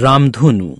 रामधुनु।